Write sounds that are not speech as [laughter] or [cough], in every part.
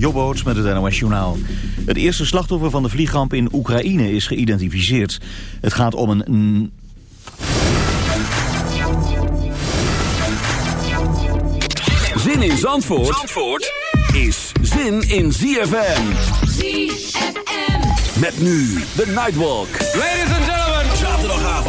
Jobboot met het NOS Journaal. Het eerste slachtoffer van de vliegramp in Oekraïne is geïdentificeerd. Het gaat om een... Zin in Zandvoort, Zandvoort is zin in ZFM. ZFM. Met nu de Nightwalk. Ladies and gentlemen.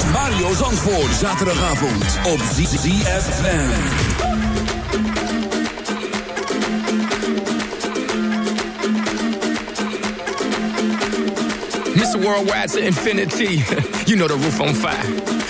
Met Mario Zandvoort. Zaterdagavond op ZFM. Mr. Worldwide to infinity. [laughs] you know the roof on fire.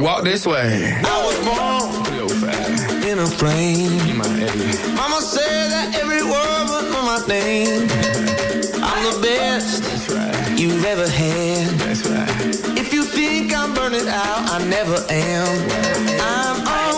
Walk this way. I was born in a plane. Mama said that every word was my name. I'm the best you've ever had. If you think I'm burning out, I never am. I'm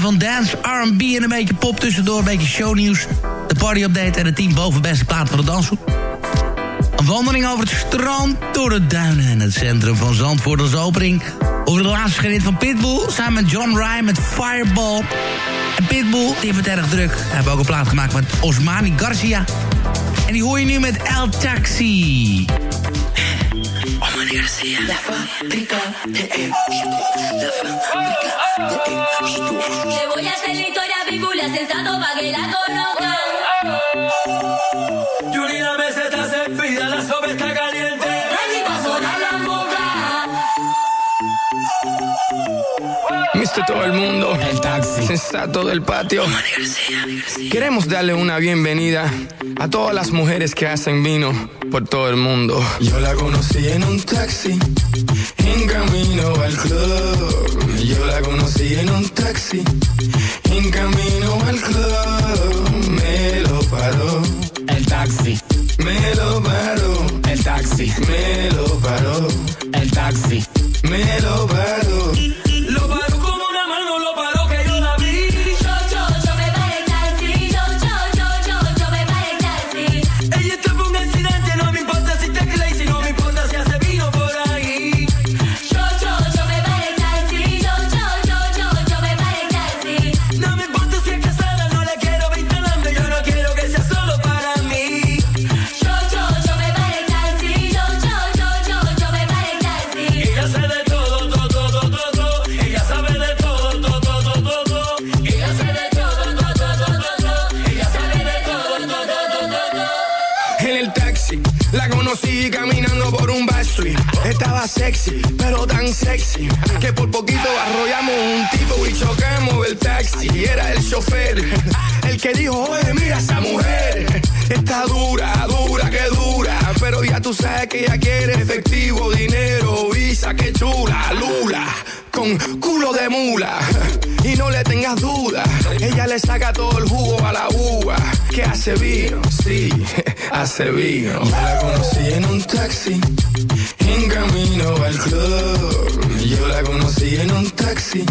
van dance, R&B en een beetje pop tussendoor. Een beetje shownieuws, de party-update en het team boven beste plaat van de dansgroep. Een wandeling over het strand, door de duinen en het centrum van Zandvoort als opening. Over de laatste geniet van Pitbull, samen met John Ryan met Fireball. En Pitbull, die heeft het erg druk. Hij heeft ook een plaat gemaakt met Osmani Garcia. En die hoor je nu met El Taxi. Osmani Garcia. La fábrica de él. La fábrica de él. Le voy a hacer la historia bíblia sensato pa' que la conozcan. Julia Meseta se pida, la sopa está caliente. Mr. Todo el mundo. El taxi. Sensato del patio. Queremos darle una bienvenida a todas las mujeres que hacen vino por todo el mundo. Yo la conocí en un taxi, en camino al club. Yo la conocí en un taxi, en camino al club. Me lo paró, El taxi. me lo paró, El taxi. me lo paró, El taxi. me lo paró. Lo paró sexy, pero tan sexy que por poquito arrollamos un tipo y chocamos el taxi. Y era el chofer el que dijo: Oye, mira esa mujer. Está dura, dura, que dura. Pero ya tú sabes que ella quiere efectivo, dinero, visa, que chula, lula. Con culo de mula. Y no le tengas duda, ella le saca todo el jugo a la uva. Que hace vino, sí, [laughs] hace vino. Yo la conocí en un taxi, en camino al club. Yo la conocí en un taxi,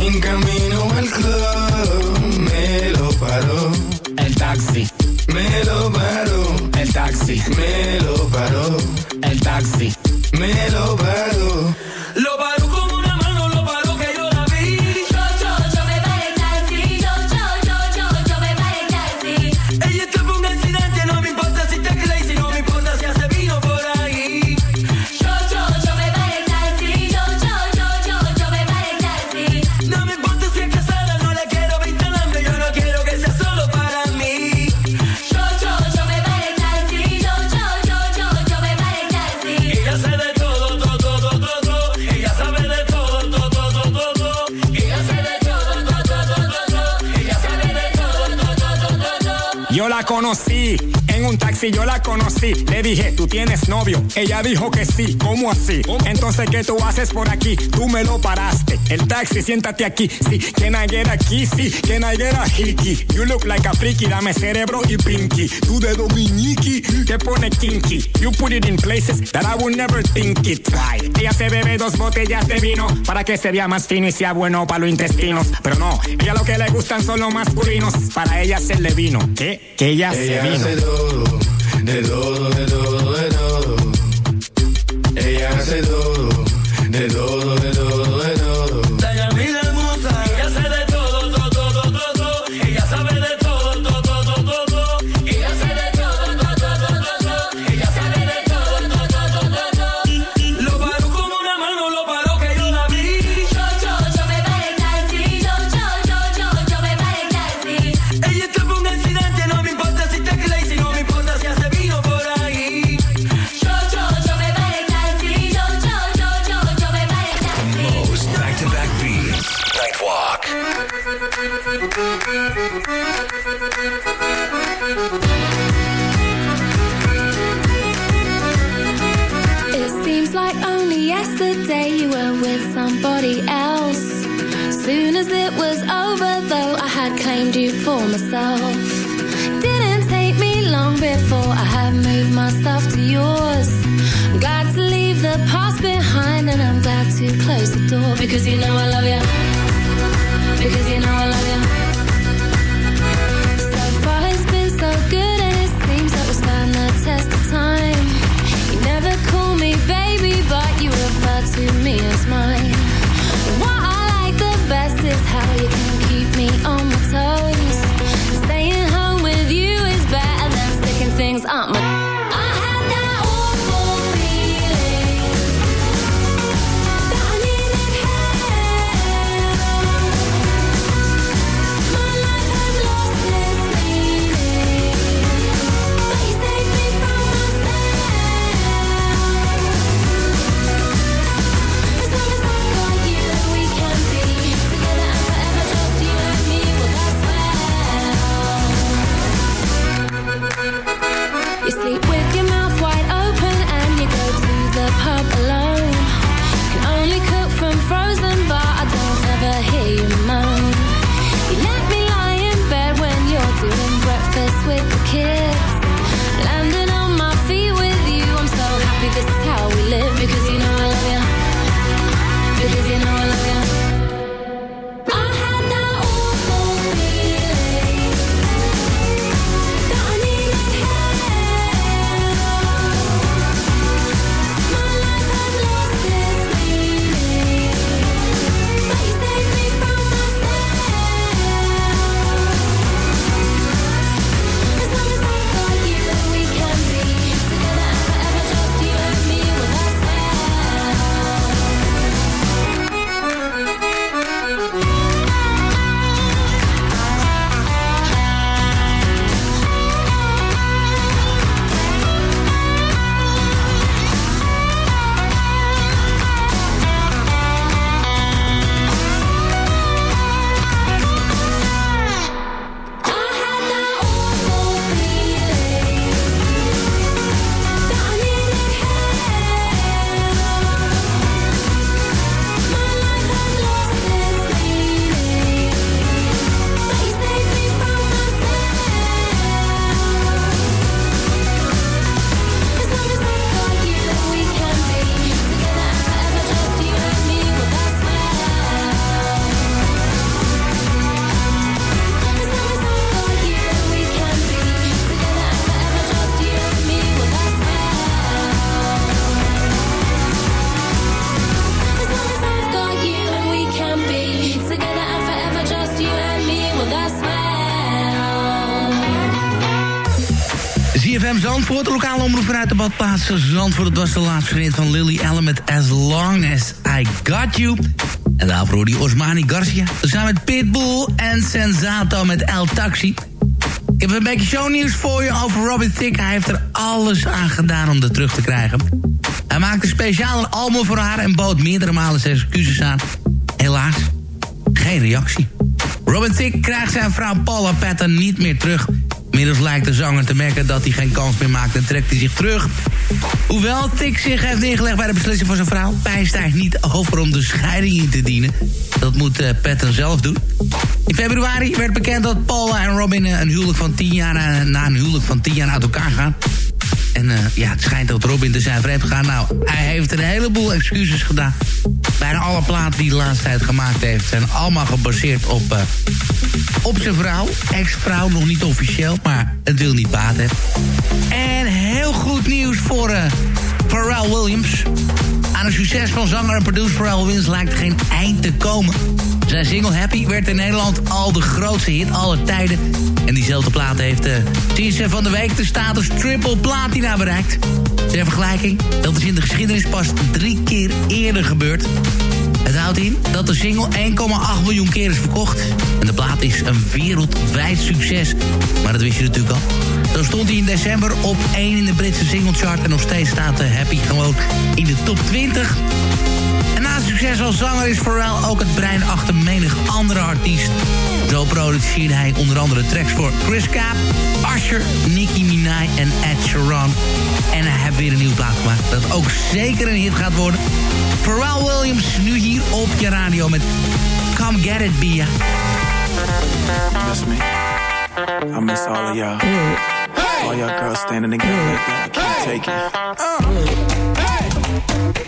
en camino al club. Me lo paró, El taxi. me lo paró, El taxi. me lo paró, El taxi. me lo paró. Lo paró conocí, en un taxi yo la conocí. Le dije, ¿tú tienes novio? Ella dijo que sí, ¿cómo así? Entonces, ¿qué tú haces por aquí? Tú me lo paraste. El taxi, siéntate aquí. Sí, can I get a kissy? Can I get a hickey? You look like a freaky, dame cerebro y pinky. Tú de dominiki, te pone kinky. You put it in places that I would never think it. Right. Ella se bebe dos botellas de vino para que se vea más fino y sea bueno para los intestinos. Pero no, ella lo que le gustan son los masculinos. Para ella hacerle vino. ¿Qué? Que ella, se Ella vino. todo, de todo, de todo, de todo. Zandvoort, de lokale omroep vanuit de badplaats Zandvoort. Het was de laatste vriend van Lily Allen met As Long As I Got You. En daarvoor hoorde die Osmani Garcia. Samen met Pitbull en Sensato met El Taxi. Ik heb een beetje shownieuws voor je over Robin Thicke. Hij heeft er alles aan gedaan om er terug te krijgen. Hij maakte speciaal een album voor haar en bood meerdere malen zijn excuses aan. Helaas, geen reactie. Robin Thicke krijgt zijn vrouw Paula Patton niet meer terug. Inmiddels lijkt de zanger te merken dat hij geen kans meer maakt en trekt hij zich terug. Hoewel Thicke zich heeft neergelegd bij de beslissing van zijn vrouw... pijst hij niet over om de scheiding in te dienen. Dat moet uh, Patton zelf doen. In februari werd bekend dat Paula en Robin uh, een huwelijk van 10 jaar na, na een huwelijk van 10 jaar uit elkaar gaan. En uh, ja, het schijnt dat Robin te zijn vreemd gegaan. Nou, hij heeft een heleboel excuses gedaan. Bijna alle platen die de laatste tijd gemaakt heeft... zijn allemaal gebaseerd op, uh, op zijn vrouw. Ex-vrouw, nog niet officieel, maar het wil niet baten. En heel goed nieuws voor uh, Pharrell Williams. Aan een succes van zanger en producer Pharrell Williams lijkt geen eind te komen. Zijn single Happy werd in Nederland al de grootste hit aller tijden. En diezelfde plaat heeft uh, sinds van de week de status triple platina bereikt. Ter vergelijking, dat is in de geschiedenis pas drie keer eerder gebeurd. Het houdt in dat de single 1,8 miljoen keer is verkocht. En de plaat is een wereldwijd succes. Maar dat wist je natuurlijk al. Zo stond hij in december op 1 in de Britse singlechart. En nog steeds staat de Happy gewoon in de top 20. En naast succes als zanger is Pharrell ook het brein achter menig andere artiest. Zo produceerde hij onder andere tracks voor Chris Kaap, Usher, Nicki Minaj en Ed Sheeran. En hij heeft weer een nieuwe plaat gemaakt dat ook zeker een hit gaat worden. Pharrell Williams nu hier op je radio met Come Get It, Bia. Miss me. I miss all of y'all. All y'all girls standing together like that. I can't take it. Uh. Hey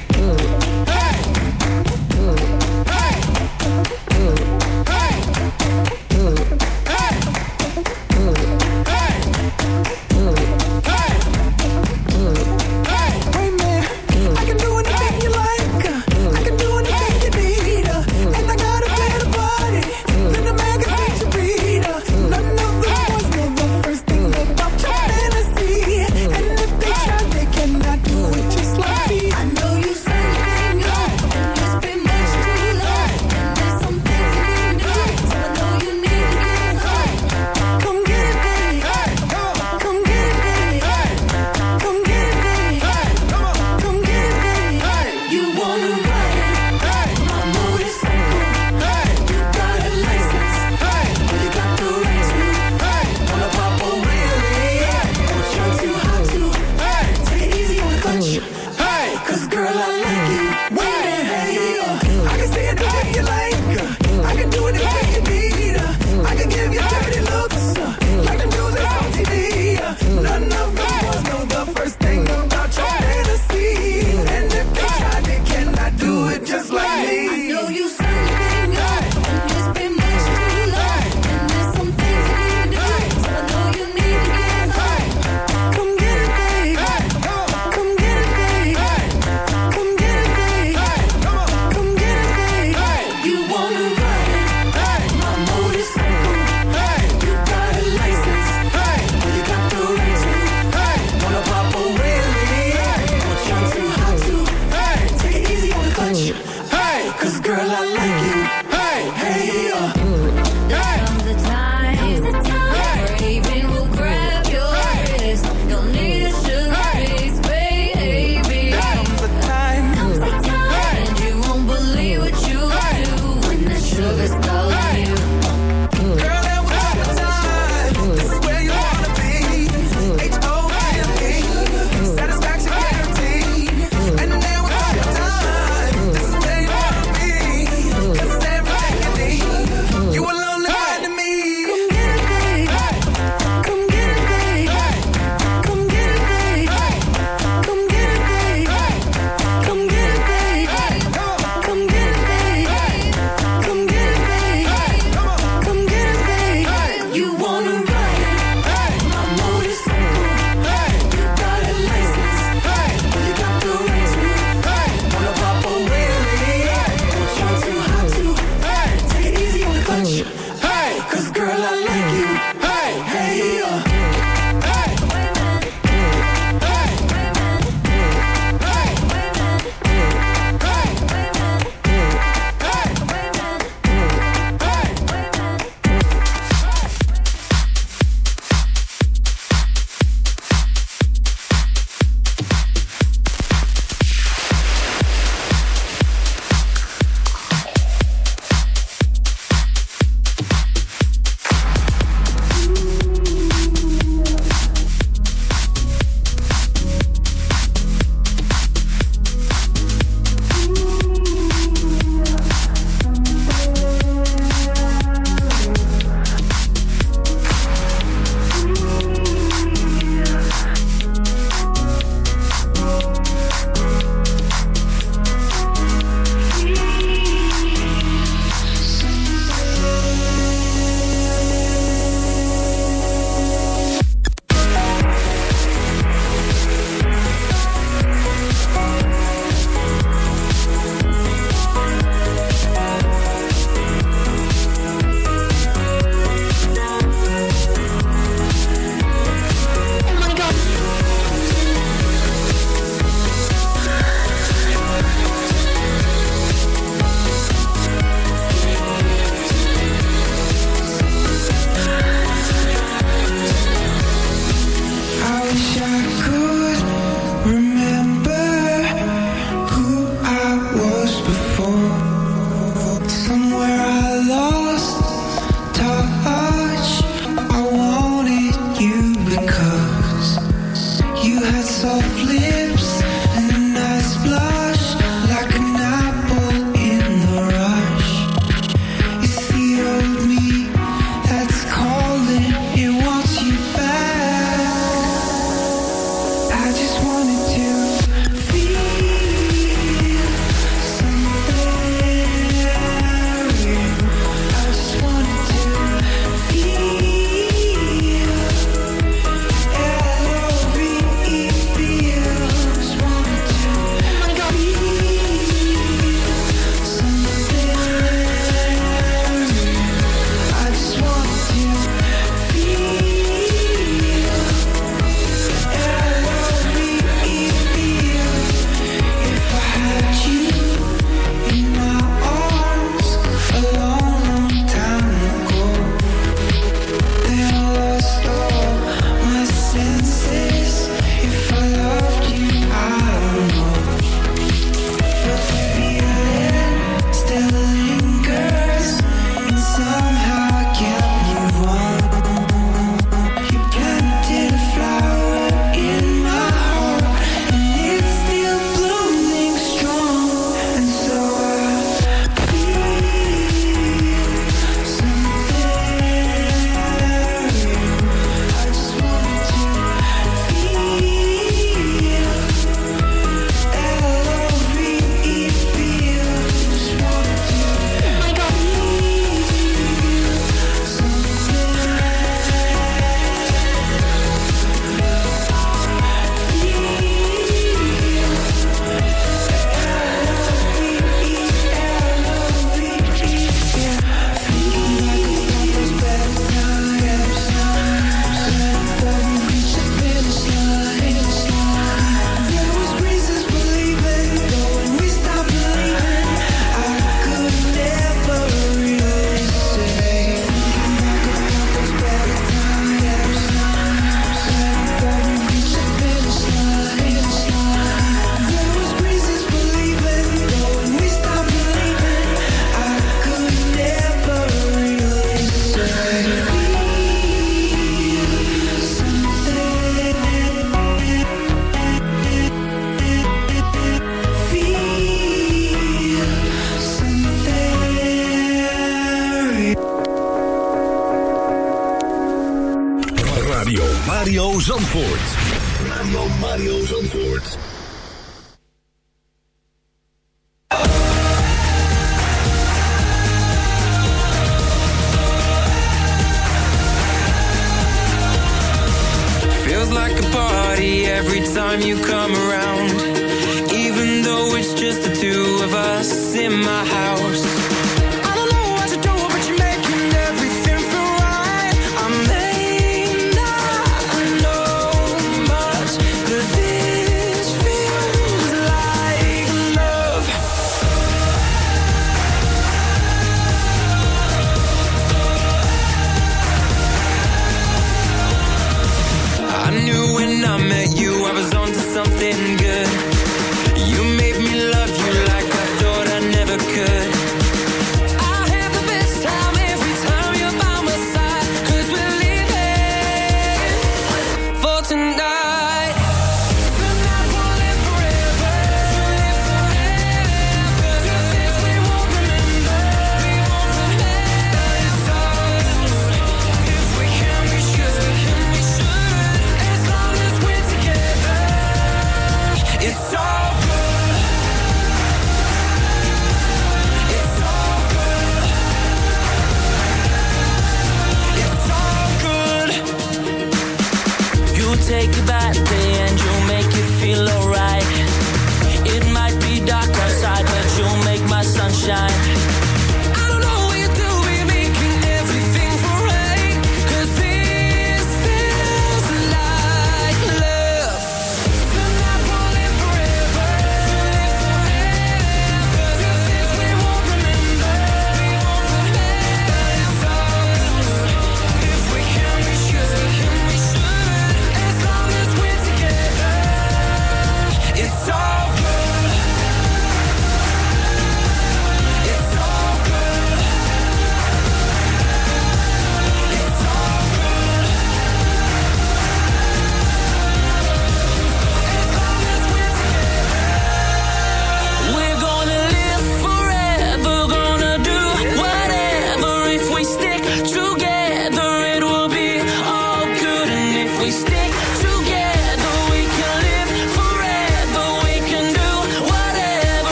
sunshine.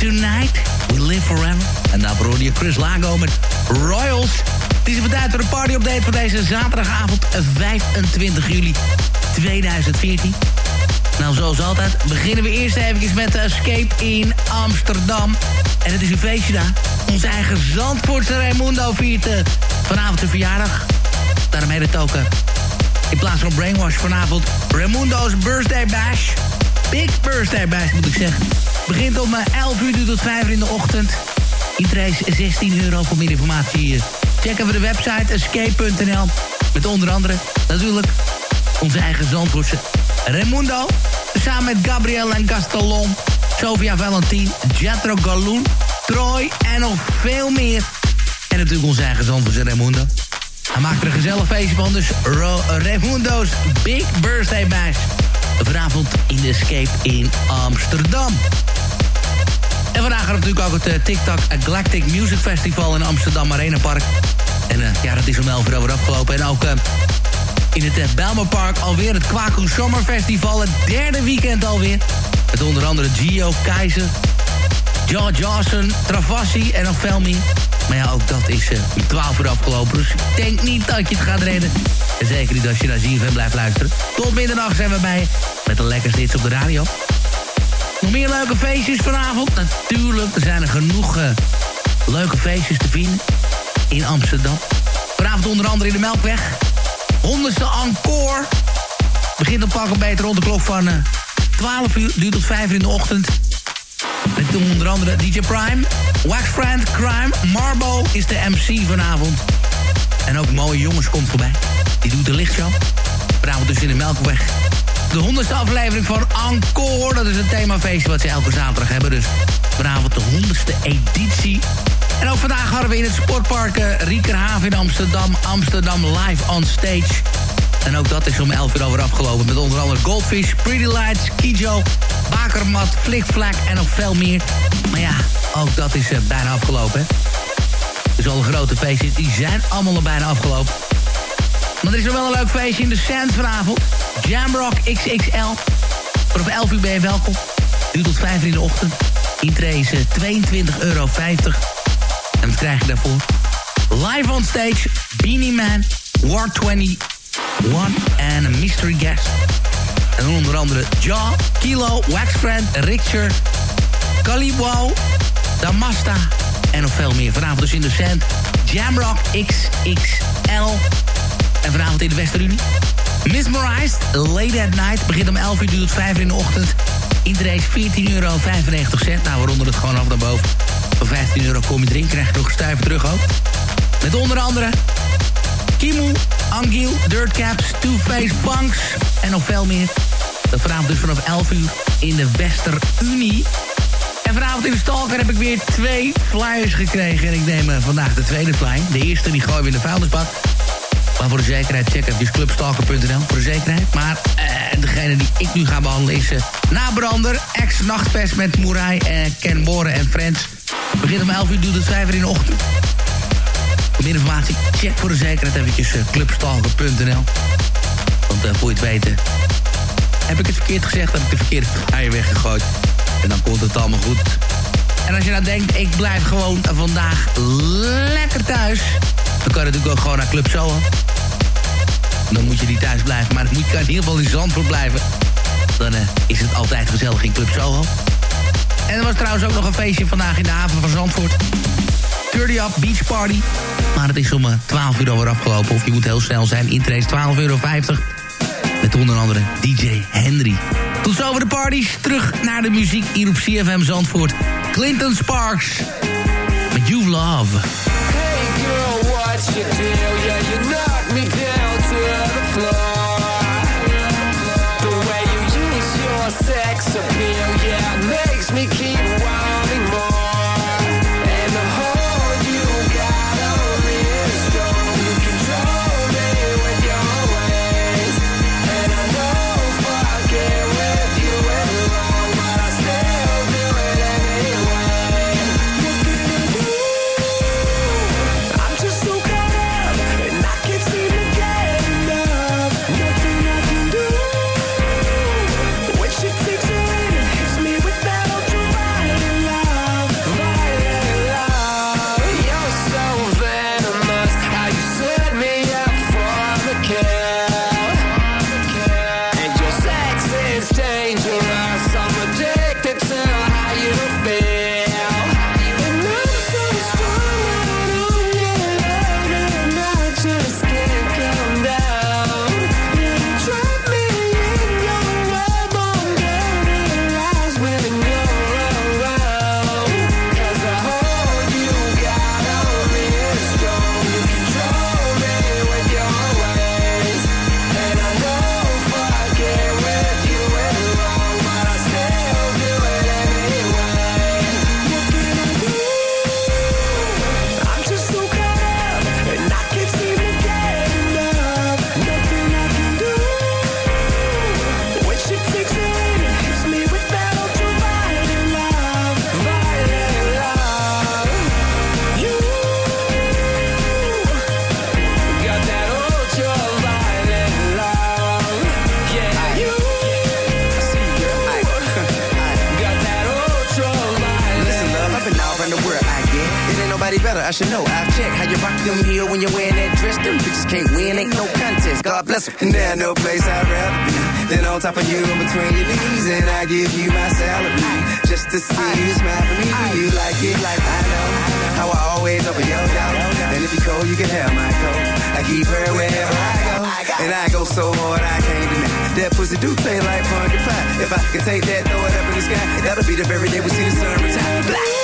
Tonight We Live Forever. En daarvoor hoorde je Chris Lago met Royals. Het is even tijd voor de party-update van deze zaterdagavond 25 juli 2014. Nou, zoals altijd beginnen we eerst even met de Escape in Amsterdam. En het is een feestje daar. Onze eigen Zandvoortse Raimundo viert eh, vanavond zijn verjaardag. Daarom heet het ook eh, in plaats van Brainwash vanavond Raimundo's Birthday Bash. Big Birthday Bash moet ik zeggen. Begint om eh, 11 uur tot 5 uur in de ochtend. Iedereen is 16 euro voor meer informatie. eh, Check even de website escape.nl. Met onder andere natuurlijk onze eigen Zandvoortse Raimundo. Samen met Gabriel en Castellon. Sofia Valentin, Jethro Galoon, Troy en nog veel meer. En natuurlijk onze eigen Zandvoortse Raimundo. Hij maakt er een gezellig feestje van, dus Raimundo's Big Birthday Bash. Vanavond in de Escape in Amsterdam. En vandaag gaat natuurlijk ook het eh, TikTok Galactic Music Festival in Amsterdam Arena Park. En eh, ja, dat is om 11 uur afgelopen. En ook eh, in het uh, Belmerpark alweer het Kwaku Summer Festival. Het derde weekend alweer. Met onder andere Gio, Keizer, George Johnson, Travassi en nog. Maar ja, ook dat is om 12 uur afgelopen. Dus ik denk niet dat je het gaat redden. En zeker niet als je naar ZFM blijft luisteren. Tot middernacht zijn we bij je met de lekkerste hits op de radio. Nog meer leuke feestjes vanavond? Natuurlijk, er zijn er genoeg eh, leuke feestjes te vinden in Amsterdam. Vanavond onder andere in de Melkweg. Honderdste encore. Begint op pakken beter rond de klok van eh, 12 uur. Duurt tot 5 uur in de ochtend. Met onder andere DJ Prime, Wax Friend, Crime, Marbo is de MC vanavond. En ook mooie jongens komt voorbij. Die doet de lichtshow. Vanavond dus in de Melkweg. De honderdste aflevering van Encore. Dat is een themafeestje wat ze elke zaterdag hebben. Dus vanavond de honderdste editie. En ook vandaag hadden we in het sportpark Riekerhaven in Amsterdam... Amsterdam Live on Stage. En ook dat is om 11 uur over afgelopen. Met onder andere Goldfish, Pretty Lights, Kijo, Bakermat, Flick Flack en nog veel meer. Maar ja, ook dat is eh, bijna afgelopen. Dus alle grote feestjes, die zijn allemaal al bijna afgelopen. Maar er is nog wel een leuk feestje in de Sand vanavond. Jamrock XXL. Vanaf 11 uur ben je welkom. Nu tot 5 uur in de ochtend. Intree is eh, 22,50 euro. En wat krijg je daarvoor? Live on stage, Beanie Man, War 21 en een mystery guest. En onder andere Jaw, Kilo, Waxfriend, Richard, Calibo, Damasta en nog veel meer. Vanavond dus in de Sand, Jamrock XXL. En vanavond in de Westerunie. Mesmerized, Late at Night. Begint om 11 uur, duurt tot 5 uur in de ochtend. Iedereen is 14,95 euro. Nou, we ronden het gewoon af naar boven. Voor 15 euro kom je erin, krijg je nog stuiver terug ook. Met onder andere Kimu, Angiel, Dirtcaps, Two-Face, Punks en nog veel meer. Dat vanavond dus vanaf 11 uur in de Westerunie. En vanavond in de Stalker heb ik weer twee flyers gekregen. En ik neem eh, vandaag de tweede flyer. De eerste die gooien we in de vuilnisbak. Maar voor de zekerheid check even clubstalker.nl voor de zekerheid. Maar eh, degene die ik nu ga behandelen is eh, Nabrander, ex-nachtfest met Moerai en Ken Boren en Friends. Begint om 11 uur, doet het 5 uur in de ochtend. Meer informatie, check voor de zekerheid eventjes eh, clubstalker.nl. Want eh, voor je het weten, heb ik het verkeerd gezegd, heb ik de verkeerde flyer weggegooid. En dan komt het allemaal goed. En als je nou denkt, ik blijf gewoon vandaag lekker thuis... dan kan je natuurlijk ook gewoon naar Club Soho. Dan moet je niet thuis blijven, maar dan moet je in ieder geval in Zandvoort blijven. Dan eh, is het altijd gezellig in Club Soho. En er was trouwens ook nog een feestje vandaag in de haven van Zandvoort. 30 Up Beach Party. Maar het is om eh, 12 uur alweer afgelopen. Of je moet heel snel zijn. Intree is 12,50 euro. Met onder andere DJ Henry. Tot zover de parties. Terug naar de muziek hier op CFM Zandvoort. Clinton Sparks. Met You Love. Hey girl, what's your deal? Yeah, you knock me down the. Way you use your sex appeal, yeah, makes me keep bless them. And there no place I'd rather be than on top of you in between your knees. And I give you my salary just to see you smile for me. You like it like I know how I always open your door. And if you cold, you can have my coat. I keep her wherever I go. And I go so hard I can't deny. That pussy do play like pumpkin pie. If I could take that, throw it up in the sky, that'll be the very day we see the sun retire. Black.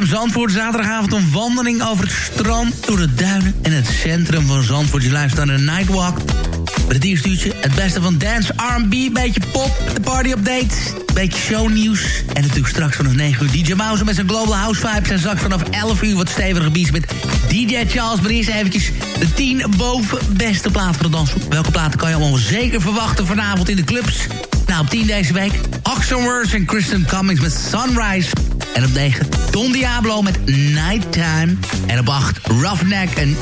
ZFM Zandvoort, zaterdagavond een wandeling over het strand... door de duinen en het centrum van Zandvoort. Je luistert naar de Nightwalk. Met het eerste uurtje het beste van dance, R&B, beetje pop, de party update... beetje shownieuws. En natuurlijk straks vanaf 9 uur DJ Mouse met zijn Global House Vibes... en straks vanaf 11 uur wat stevige beats met DJ Charles. Maar eerst eventjes de 10 boven beste plaat voor de dansgroep. Welke platen kan je allemaal zeker verwachten vanavond in de clubs? Nou, op 10 deze week Oxenworth en Kristen Cummings met Sunrise... En op 9 Don Diablo met Nighttime. En op 8 Roughneck en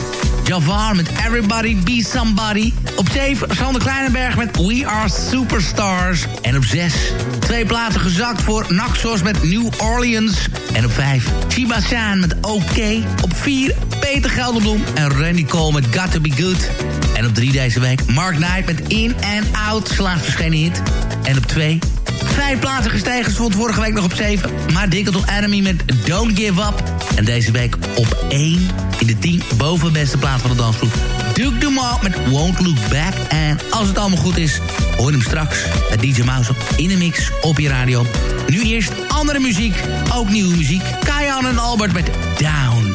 Javar met Everybody Be Somebody. Op 7 Sander Kleinenberg met We Are Superstars. En op 6 twee platen gezakt voor Naxos met New Orleans. En op 5 Chiba San met OK. Op 4 Peter Gelderbloem en Randy Cole met Got To Be Good. En op 3 deze week Mark Knight met In and Out. Verschenen hit. En op 2 Vijf plaatsen gestegen, stond vorige week nog op 7. Maar dikke tot Enemy met Don't Give Up. En deze week op 1 in de 10 boven beste plaats van de dansgroep. Duke Dumont met Won't Look Back. En als het allemaal goed is, hoor hem straks met DJ Mouse in de mix op je radio. Nu eerst andere muziek, ook nieuwe muziek. Kajan en Albert met Down.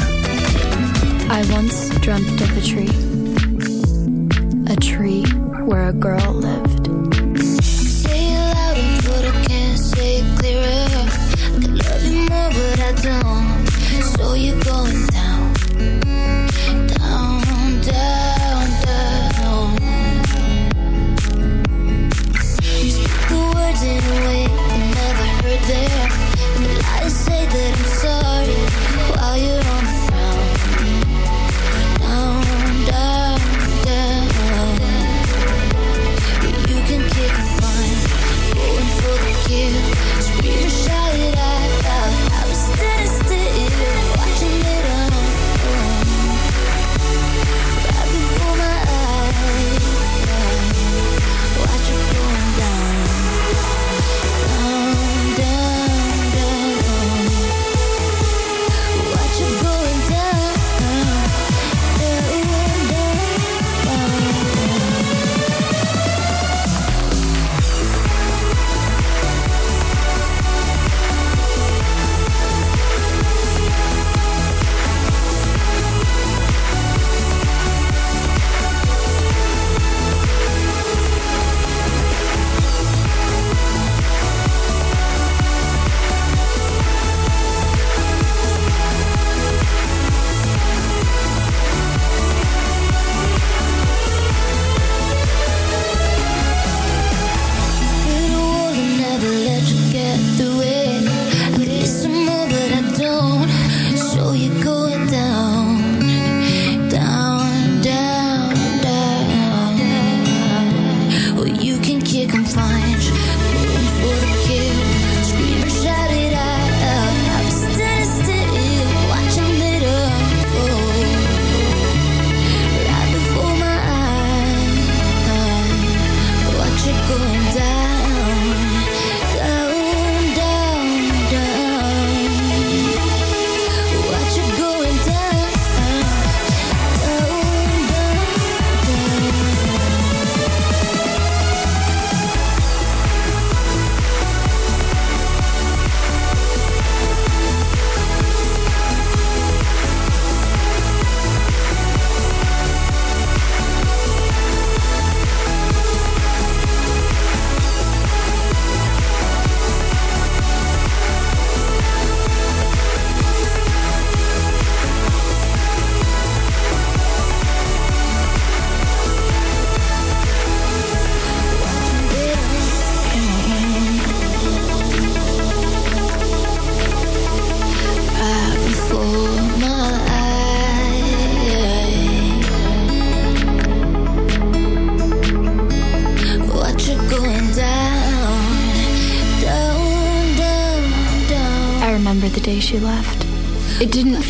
I once dreamt of a tree. A tree where a girl lived.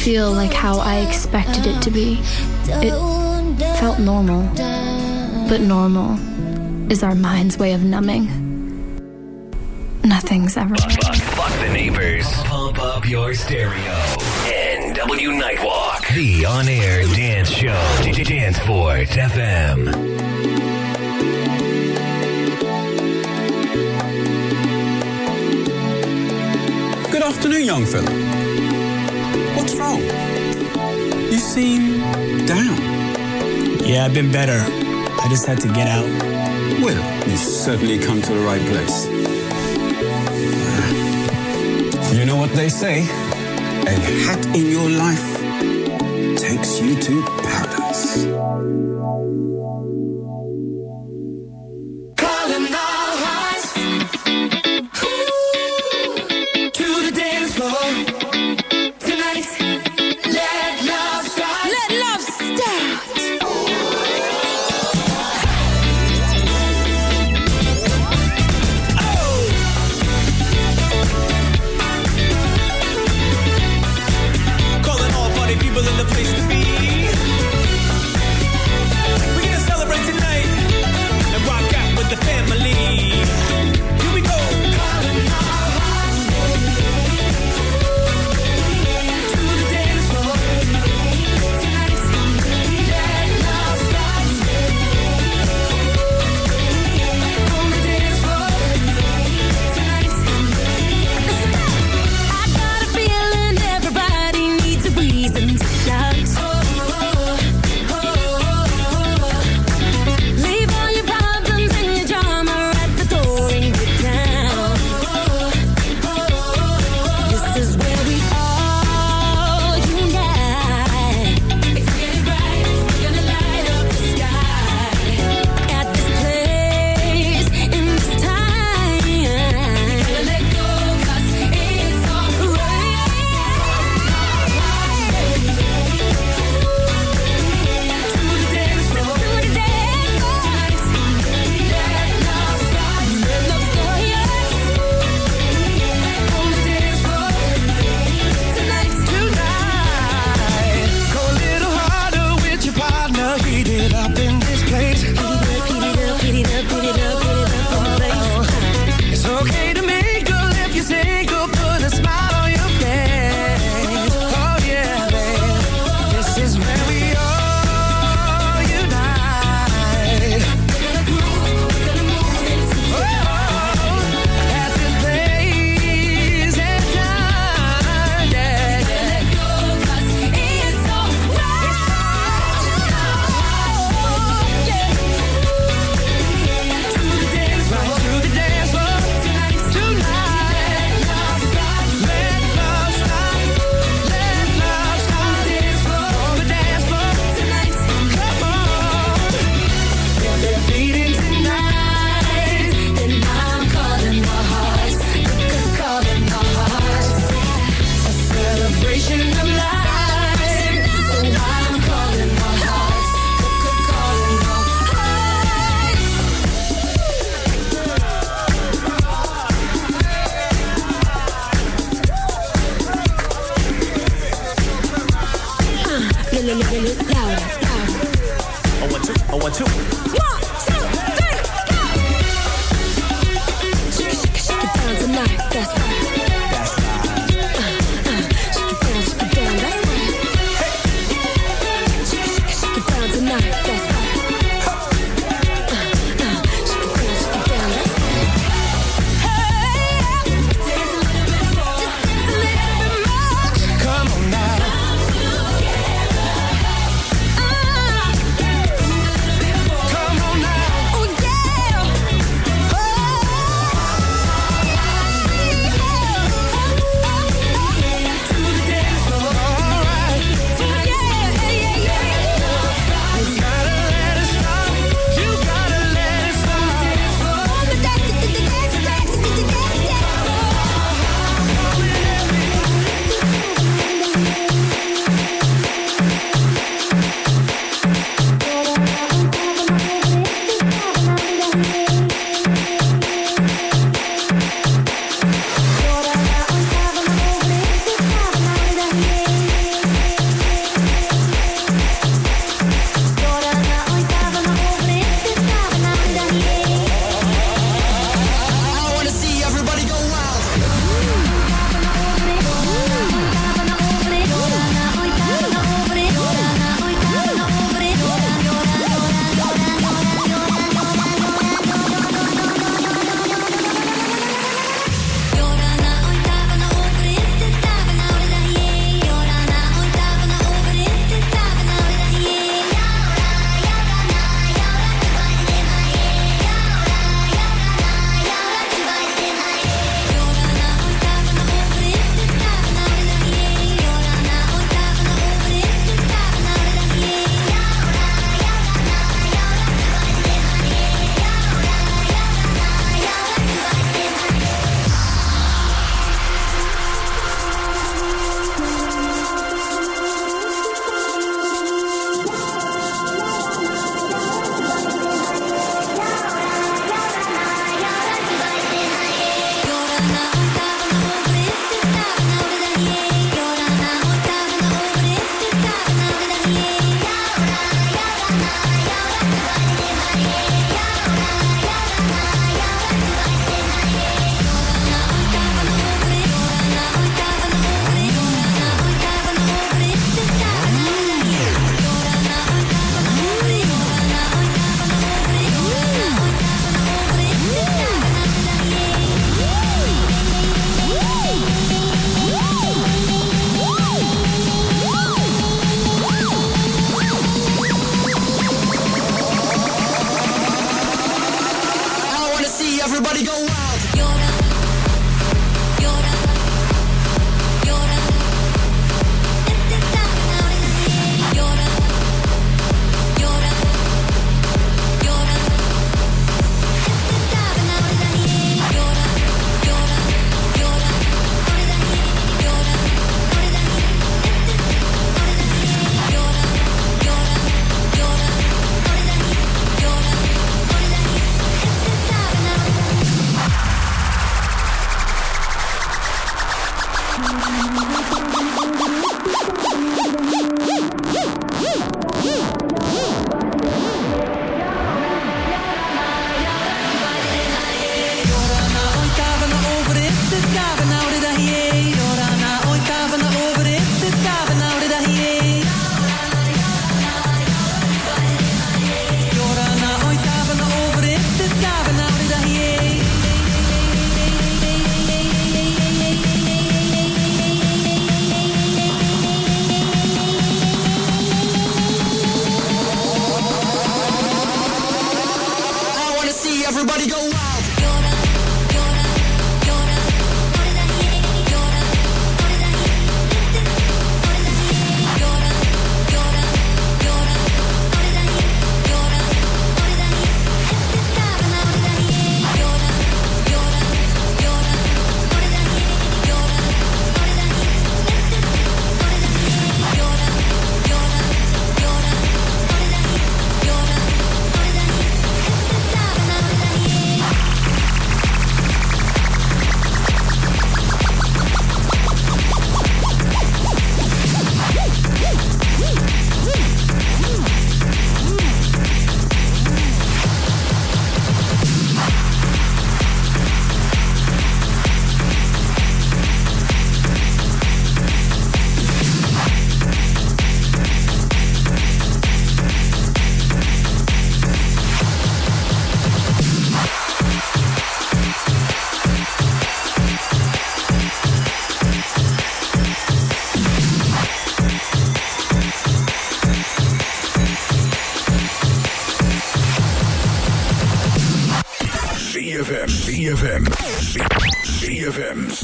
feel like how I expected it to be. It felt normal. But normal is our mind's way of numbing. Nothing's ever. Fuck, fuck the neighbors. Pump up your stereo. NW Nightwalk. The on air dance show. Dance for FM. Good afternoon, young fella. What's wrong? You seem down. Yeah, I've been better. I just had to get out. Well, you've certainly come to the right place. You know what they say? A hat in your life takes you to paradise.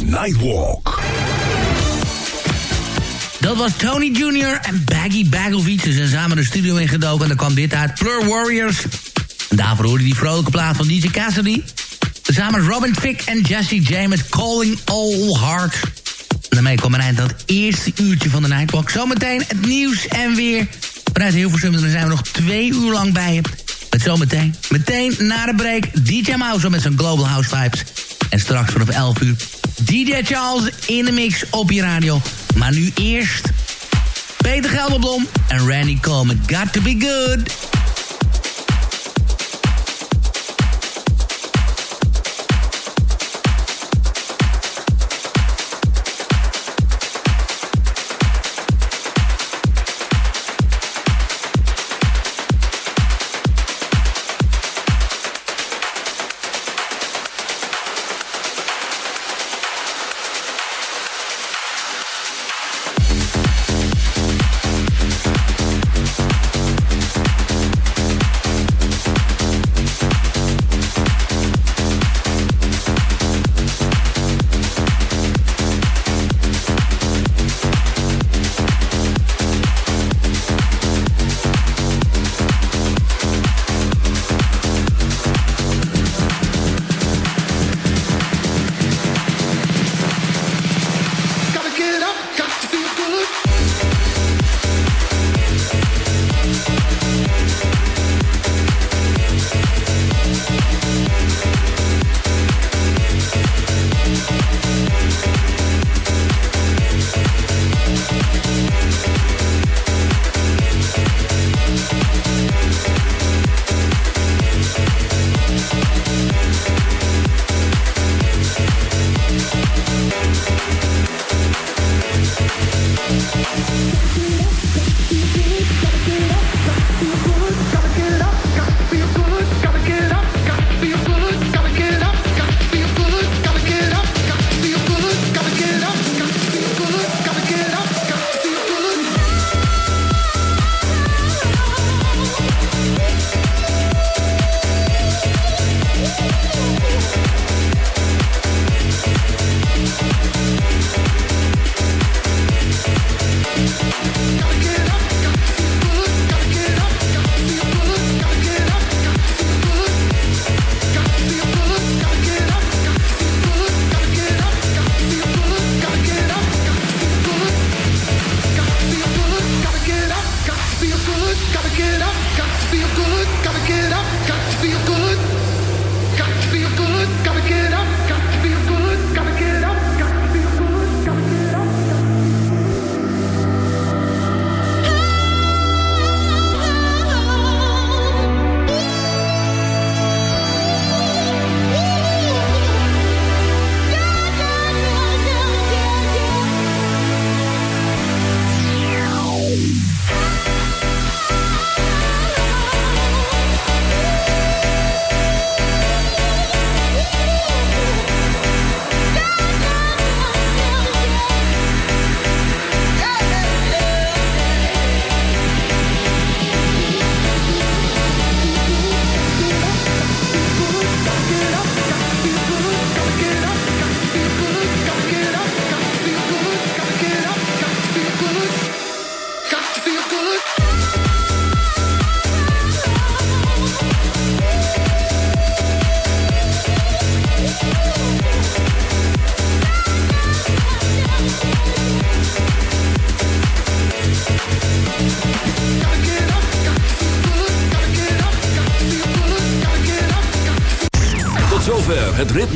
Nightwalk. Dat was Tony Jr. en Baggy Bagovic. Ze zijn samen de studio ingedoken en dan kwam dit uit. Plur Warriors. En daarvoor hoorde die vrolijke plaat van DJ Cassidy. Samen Robin Thicke en Jesse J met Calling All Heart. En daarmee kwam een eind het eerste uurtje van de Nightwalk. Zometeen het nieuws en weer vanuit Hilversum. Dan zijn we nog twee uur lang bij je. Met zometeen, meteen na de break, DJ Mouse met zijn Global House Vibes. En straks vanaf 11 uur, DJ Charles in de mix op je radio. Maar nu eerst Peter Gelderblom en Randy Coleman. Got to be good.